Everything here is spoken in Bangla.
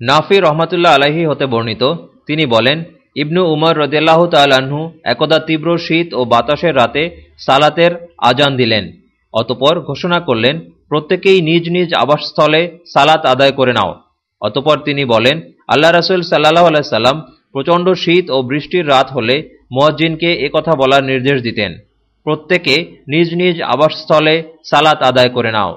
নাফি রহমাতুল্লাহ আলাহি হতে বর্ণিত। তিনি বলেন, ইবনু উমর রদেলাহ তালাহু একদা তীব্র শীত ও বাতাসের রাতে সালাতের আজান দিলেন, অতপর ঘোষণা করলেন, প্রত্যেকেই নিজ নিজ আবাসস্থলে সালাত আদায় করে নাও। অতপর তিনি বলেন, আল্লাহ রাসুল সাল্লাহ আলাইসাল্লাম প্রচণ্ড শীত ও বৃষ্টির রাত হলে মোয়াজ্জিনকে কথা বলার নির্দেশ দিতেন, প্রত্যেকে নিজ নিজ আবাসস্থলে সালাত আদায় করে নাও।